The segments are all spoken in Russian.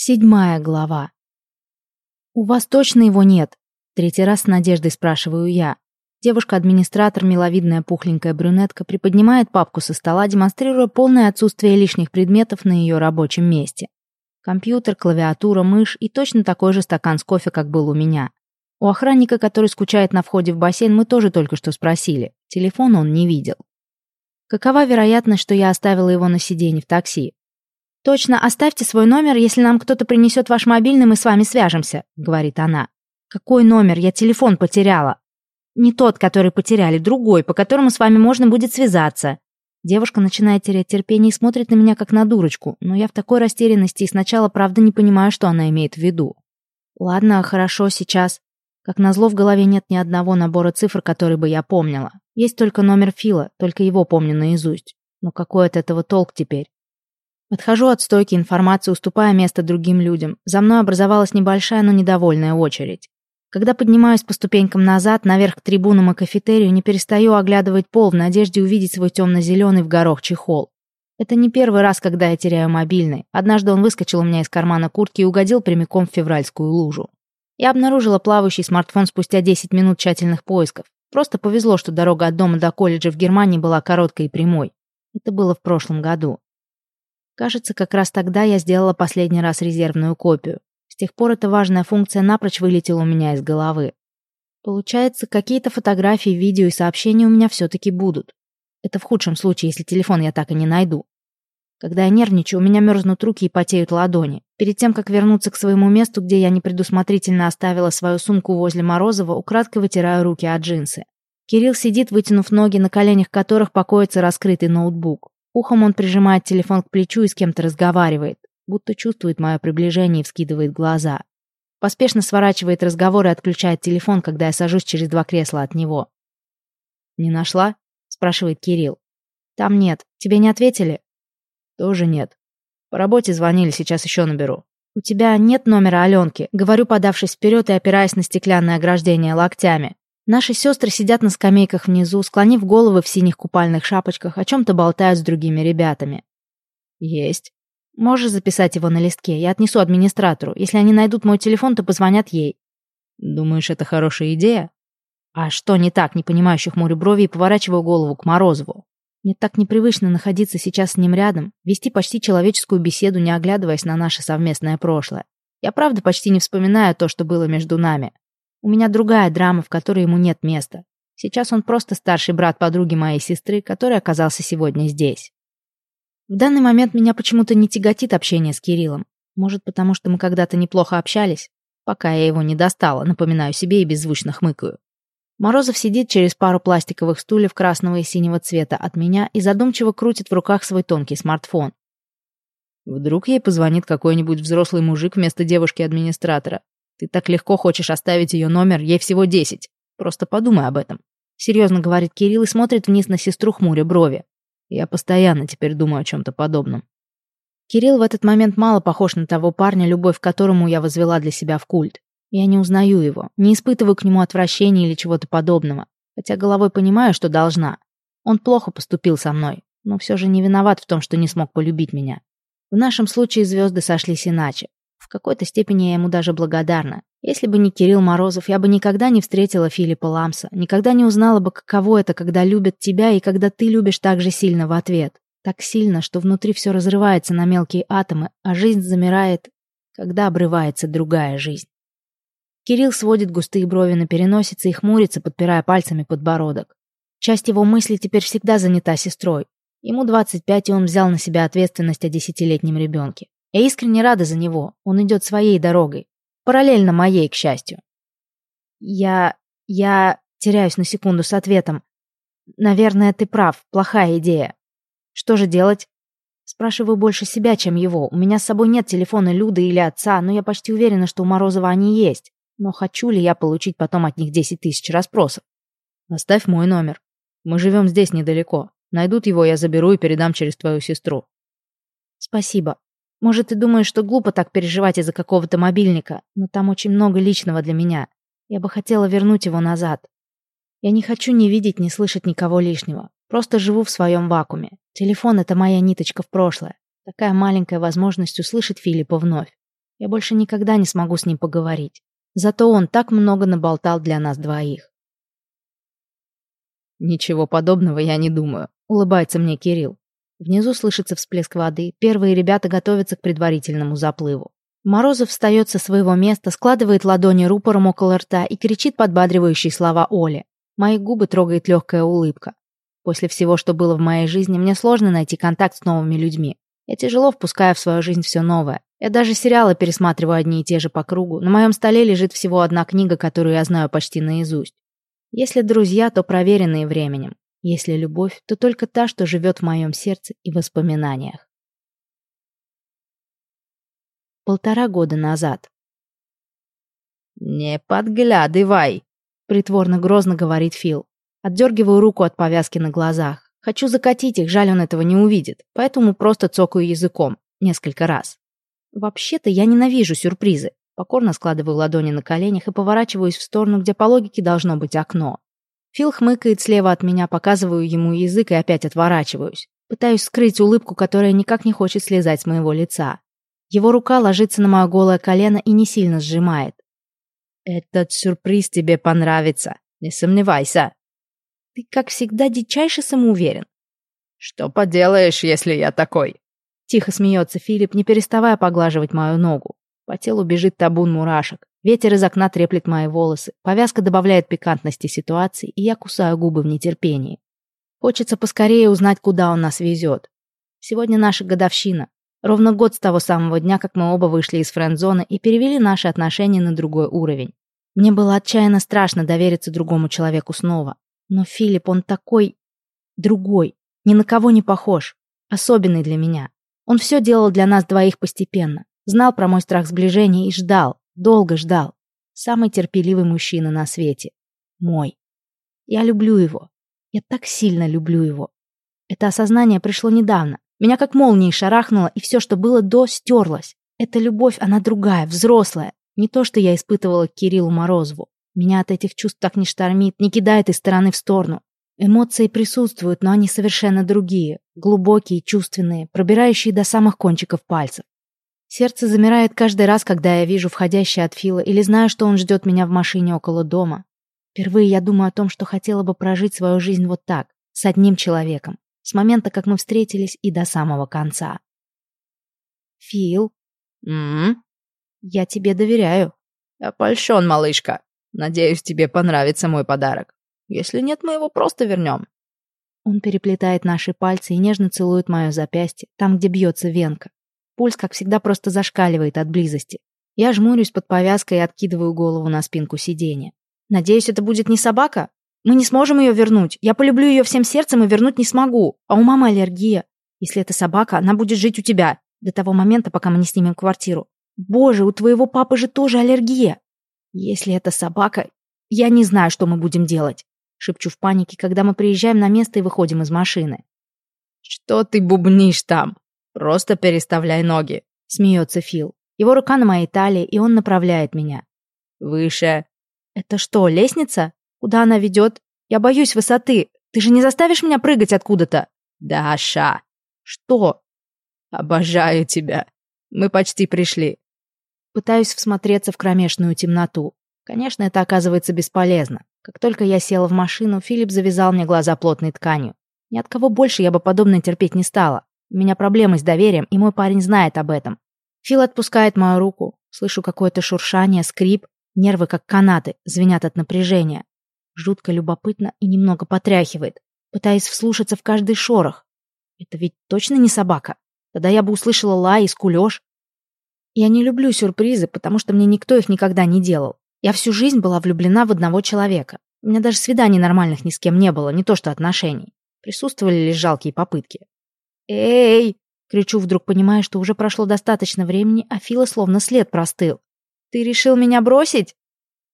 Седьмая глава. «У вас точно его нет?» Третий раз с надеждой спрашиваю я. Девушка-администратор, миловидная пухленькая брюнетка, приподнимает папку со стола, демонстрируя полное отсутствие лишних предметов на ее рабочем месте. Компьютер, клавиатура, мышь и точно такой же стакан с кофе, как был у меня. У охранника, который скучает на входе в бассейн, мы тоже только что спросили. Телефон он не видел. Какова вероятность, что я оставила его на сиденье в такси? «Точно, оставьте свой номер, если нам кто-то принесет ваш мобильный, мы с вами свяжемся», — говорит она. «Какой номер? Я телефон потеряла». «Не тот, который потеряли, другой, по которому с вами можно будет связаться». Девушка начинает терять терпение и смотрит на меня как на дурочку, но я в такой растерянности и сначала правда не понимаю, что она имеет в виду. «Ладно, хорошо, сейчас». Как назло, в голове нет ни одного набора цифр, который бы я помнила. Есть только номер Фила, только его помню наизусть. Но какой от этого толк теперь? Отхожу от стойки информации, уступая место другим людям. За мной образовалась небольшая, но недовольная очередь. Когда поднимаюсь по ступенькам назад, наверх к трибунам и кафетерию, не перестаю оглядывать пол в надежде увидеть свой темно-зеленый в горох чехол. Это не первый раз, когда я теряю мобильный. Однажды он выскочил у меня из кармана куртки и угодил прямиком в февральскую лужу. Я обнаружила плавающий смартфон спустя 10 минут тщательных поисков. Просто повезло, что дорога от дома до колледжа в Германии была короткой и прямой. Это было в прошлом году. Кажется, как раз тогда я сделала последний раз резервную копию. С тех пор эта важная функция напрочь вылетела у меня из головы. Получается, какие-то фотографии, видео и сообщения у меня все-таки будут. Это в худшем случае, если телефон я так и не найду. Когда я нервничаю, у меня мерзнут руки и потеют ладони. Перед тем, как вернуться к своему месту, где я непредусмотрительно оставила свою сумку возле Морозова, украдкой вытираю руки от джинсы. Кирилл сидит, вытянув ноги, на коленях которых покоится раскрытый ноутбук. Ухом он прижимает телефон к плечу и с кем-то разговаривает, будто чувствует мое приближение и вскидывает глаза. Поспешно сворачивает разговор и отключает телефон, когда я сажусь через два кресла от него. «Не нашла?» — спрашивает Кирилл. «Там нет. Тебе не ответили?» «Тоже нет. По работе звонили, сейчас еще наберу». «У тебя нет номера Аленки?» — говорю, подавшись вперед и опираясь на стеклянное ограждение локтями. Наши сестры сидят на скамейках внизу, склонив головы в синих купальных шапочках, о чем-то болтают с другими ребятами. Есть. Можешь записать его на листке, я отнесу администратору. Если они найдут мой телефон, то позвонят ей. Думаешь, это хорошая идея? А что не так, не понимающих хмурю брови и поворачиваю голову к Морозову. Мне так непривычно находиться сейчас с ним рядом, вести почти человеческую беседу, не оглядываясь на наше совместное прошлое. Я правда почти не вспоминаю то, что было между нами. У меня другая драма, в которой ему нет места. Сейчас он просто старший брат подруги моей сестры, который оказался сегодня здесь. В данный момент меня почему-то не тяготит общение с Кириллом. Может, потому что мы когда-то неплохо общались? Пока я его не достала, напоминаю себе и беззвучно хмыкаю. Морозов сидит через пару пластиковых стульев красного и синего цвета от меня и задумчиво крутит в руках свой тонкий смартфон. Вдруг ей позвонит какой-нибудь взрослый мужик вместо девушки-администратора. Ты так легко хочешь оставить ее номер, ей всего десять. Просто подумай об этом. Серьезно говорит Кирилл и смотрит вниз на сестру хмуря брови. Я постоянно теперь думаю о чем-то подобном. Кирилл в этот момент мало похож на того парня, любовь к которому я возвела для себя в культ. Я не узнаю его, не испытываю к нему отвращения или чего-то подобного, хотя головой понимаю, что должна. Он плохо поступил со мной, но все же не виноват в том, что не смог полюбить меня. В нашем случае звезды сошлись иначе. В какой-то степени я ему даже благодарна. Если бы не Кирилл Морозов, я бы никогда не встретила Филиппа Ламса, никогда не узнала бы, каково это, когда любят тебя и когда ты любишь так же сильно в ответ. Так сильно, что внутри все разрывается на мелкие атомы, а жизнь замирает, когда обрывается другая жизнь. Кирилл сводит густые брови на переносице и хмурится, подпирая пальцами подбородок. Часть его мыслей теперь всегда занята сестрой. Ему 25, и он взял на себя ответственность о десятилетнем ребенке. Я искренне рада за него. Он идет своей дорогой. Параллельно моей, к счастью. Я... я теряюсь на секунду с ответом. Наверное, ты прав. Плохая идея. Что же делать? Спрашиваю больше себя, чем его. У меня с собой нет телефона Люды или отца, но я почти уверена, что у Морозова они есть. Но хочу ли я получить потом от них 10 тысяч расспросов? Оставь мой номер. Мы живем здесь недалеко. Найдут его, я заберу и передам через твою сестру. Спасибо. Может, ты думаешь, что глупо так переживать из-за какого-то мобильника, но там очень много личного для меня. Я бы хотела вернуть его назад. Я не хочу ни видеть, ни слышать никого лишнего. Просто живу в своем вакууме. Телефон — это моя ниточка в прошлое. Такая маленькая возможность услышать Филиппа вновь. Я больше никогда не смогу с ним поговорить. Зато он так много наболтал для нас двоих. «Ничего подобного я не думаю», — улыбается мне Кирилл. Внизу слышится всплеск воды, первые ребята готовятся к предварительному заплыву. Морозов встает со своего места, складывает ладони рупором около рта и кричит подбадривающие слова Оле. Мои губы трогает легкая улыбка. После всего, что было в моей жизни, мне сложно найти контакт с новыми людьми. Я тяжело впускаю в свою жизнь все новое. Я даже сериалы пересматриваю одни и те же по кругу. На моем столе лежит всего одна книга, которую я знаю почти наизусть. Если друзья, то проверенные временем. Если любовь, то только та, что живет в моем сердце и воспоминаниях. Полтора года назад. «Не подглядывай!» — притворно-грозно говорит Фил. Отдергиваю руку от повязки на глазах. Хочу закатить их, жаль, он этого не увидит, поэтому просто цокаю языком. Несколько раз. Вообще-то я ненавижу сюрпризы. Покорно складываю ладони на коленях и поворачиваюсь в сторону, где по логике должно быть окно. Фил хмыкает слева от меня, показываю ему язык и опять отворачиваюсь. Пытаюсь скрыть улыбку, которая никак не хочет слезать с моего лица. Его рука ложится на мое голое колено и не сильно сжимает. «Этот сюрприз тебе понравится, не сомневайся». «Ты, как всегда, дичайше самоуверен». «Что поделаешь, если я такой?» Тихо смеется Филипп, не переставая поглаживать мою ногу. По телу бежит табун мурашек. Ветер из окна треплет мои волосы. Повязка добавляет пикантности ситуации, и я кусаю губы в нетерпении. Хочется поскорее узнать, куда он нас везет. Сегодня наша годовщина. Ровно год с того самого дня, как мы оба вышли из френд-зоны и перевели наши отношения на другой уровень. Мне было отчаянно страшно довериться другому человеку снова. Но Филипп, он такой... другой. Ни на кого не похож. Особенный для меня. Он все делал для нас двоих постепенно. Знал про мой страх сближения и ждал, долго ждал. Самый терпеливый мужчина на свете. Мой. Я люблю его. Я так сильно люблю его. Это осознание пришло недавно. Меня как молнией шарахнуло, и все, что было до, стерлось. Эта любовь, она другая, взрослая. Не то, что я испытывала к Кириллу Морозову. Меня от этих чувств так не штормит, не кидает из стороны в сторону. Эмоции присутствуют, но они совершенно другие. Глубокие, чувственные, пробирающие до самых кончиков пальцев. Сердце замирает каждый раз, когда я вижу входящий от Фила или знаю, что он ждет меня в машине около дома. Впервые я думаю о том, что хотела бы прожить свою жизнь вот так, с одним человеком, с момента, как мы встретились, и до самого конца. Фил? М, Я тебе доверяю. Я польщен, малышка. Надеюсь, тебе понравится мой подарок. Если нет, мы его просто вернем. Он переплетает наши пальцы и нежно целует мое запястье, там, где бьется венка. Пульс, как всегда, просто зашкаливает от близости. Я жмурюсь под повязкой и откидываю голову на спинку сиденья. Надеюсь, это будет не собака? Мы не сможем ее вернуть. Я полюблю ее всем сердцем и вернуть не смогу. А у мамы аллергия. Если это собака, она будет жить у тебя. До того момента, пока мы не снимем квартиру. Боже, у твоего папы же тоже аллергия. Если это собака, я не знаю, что мы будем делать. Шепчу в панике, когда мы приезжаем на место и выходим из машины. Что ты бубнишь там? Просто переставляй ноги. Смеется Фил. Его рука на моей талии, и он направляет меня. Выше. Это что, лестница? Куда она ведет? Я боюсь высоты. Ты же не заставишь меня прыгать откуда-то? Даша. Что? Обожаю тебя. Мы почти пришли. Пытаюсь всмотреться в кромешную темноту. Конечно, это оказывается бесполезно. Как только я села в машину, Филипп завязал мне глаза плотной тканью. Ни от кого больше я бы подобное терпеть не стала. У меня проблемы с доверием, и мой парень знает об этом. Фил отпускает мою руку. Слышу какое-то шуршание, скрип. Нервы, как канаты, звенят от напряжения. Жутко любопытно и немного потряхивает. Пытаясь вслушаться в каждый шорох. Это ведь точно не собака? Тогда я бы услышала лай и скулёж. Я не люблю сюрпризы, потому что мне никто их никогда не делал. Я всю жизнь была влюблена в одного человека. У меня даже свиданий нормальных ни с кем не было, не то что отношений. Присутствовали лишь жалкие попытки. «Эй!» — кричу вдруг, понимая, что уже прошло достаточно времени, а Фила словно след простыл. «Ты решил меня бросить?»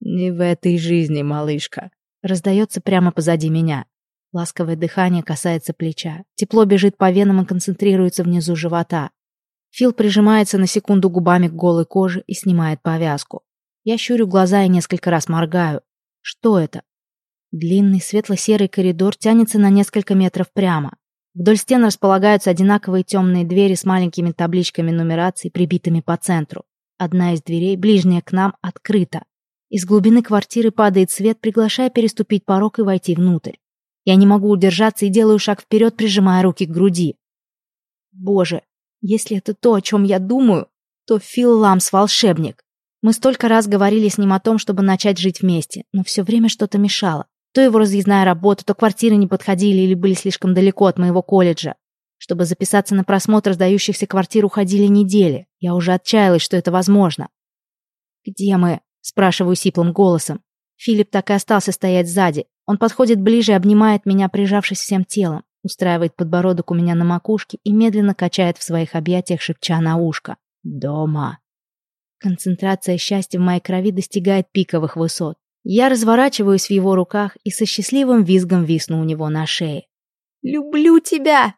«Не в этой жизни, малышка», — раздается прямо позади меня. Ласковое дыхание касается плеча. Тепло бежит по венам и концентрируется внизу живота. Фил прижимается на секунду губами к голой коже и снимает повязку. Я щурю глаза и несколько раз моргаю. Что это? Длинный светло-серый коридор тянется на несколько метров прямо. Вдоль стен располагаются одинаковые темные двери с маленькими табличками нумераций, прибитыми по центру. Одна из дверей, ближняя к нам, открыта. Из глубины квартиры падает свет, приглашая переступить порог и войти внутрь. Я не могу удержаться и делаю шаг вперед, прижимая руки к груди. Боже, если это то, о чем я думаю, то Фил Ламс волшебник. Мы столько раз говорили с ним о том, чтобы начать жить вместе, но все время что-то мешало. То его разъездная работа, то квартиры не подходили или были слишком далеко от моего колледжа. Чтобы записаться на просмотр сдающихся квартир уходили недели. Я уже отчаялась, что это возможно. «Где мы?» – спрашиваю сиплым голосом. Филипп так и остался стоять сзади. Он подходит ближе и обнимает меня, прижавшись всем телом, устраивает подбородок у меня на макушке и медленно качает в своих объятиях, шепча на ушко. «Дома». Концентрация счастья в моей крови достигает пиковых высот. Я разворачиваюсь в его руках и со счастливым визгом висну у него на шее. «Люблю тебя!»